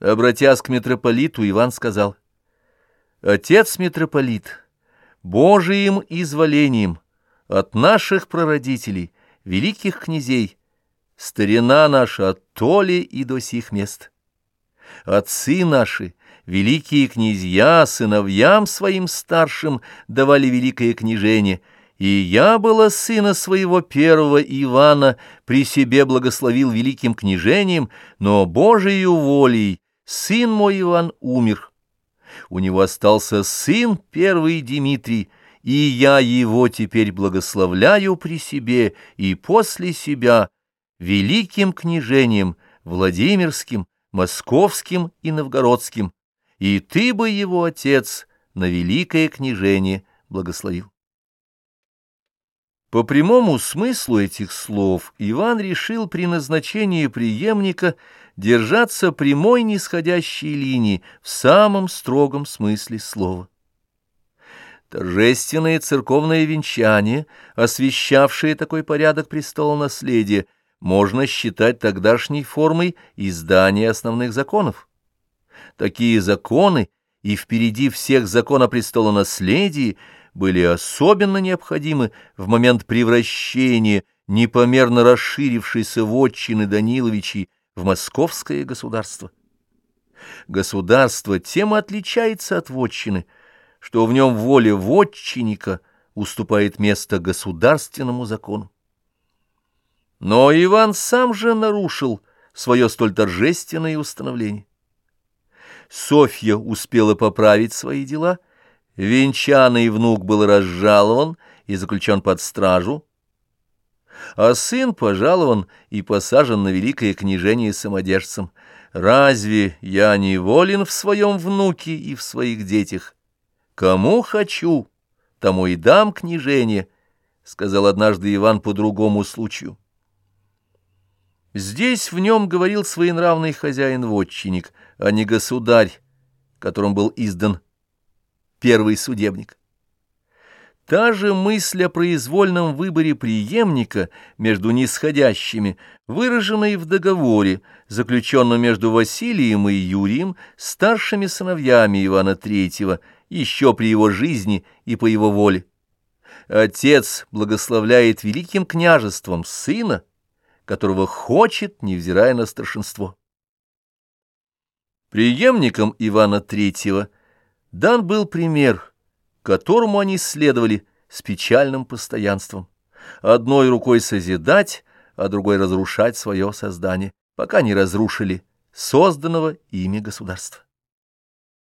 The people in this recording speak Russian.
Обратясь к митрополиту, Иван сказал, «Отец митрополит, Божиим изволением от наших прародителей, великих князей, старина наша от толи и до сих мест. Отцы наши, великие князья, сыновьям своим старшим давали великое княжение, и я была сына своего первого Ивана, при себе благословил великим княжением, но Божией волей сын мой Иван умер. У него остался сын первый Дмитрий, и я его теперь благословляю при себе и после себя великим княжением Владимирским, Московским и Новгородским, и ты бы его, отец, на великое княжение благословил. По прямому смыслу этих слов Иван решил при назначении преемника держаться прямой нисходящей линии в самом строгом смысле слова. Торжественное церковное венчание, освещавшее такой порядок престола наследия, можно считать тогдашней формой издания основных законов. Такие законы и впереди всех закона престола наследия были особенно необходимы в момент превращения непомерно расширившейся вотчины Даниловичей в московское государство. Государство тем отличается от вотчины, что в нем воля вотчинника уступает место государственному закону. Но Иван сам же нарушил свое столь торжественное установление. Софья успела поправить свои дела — Венчанный внук был разжалован и заключен под стражу, а сын пожалован и посажен на великое княжение самодержцем. Разве я не волен в своем внуке и в своих детях? Кому хочу, тому и дам княжение, — сказал однажды Иван по другому случаю. Здесь в нем говорил своенравный хозяин-вотчинник, а не государь, которым был издан первый судебник. Та же мысль о произвольном выборе преемника между нисходящими, выраженная в договоре, заключенном между Василием и Юрием, старшими сыновьями Ивана III, еще при его жизни и по его воле. Отец благословляет великим княжеством сына, которого хочет, невзирая на старшинство. Преемником Ивана III Дан был пример, которому они следовали с печальным постоянством. Одной рукой созидать, а другой разрушать свое создание, пока не разрушили созданного ими государства.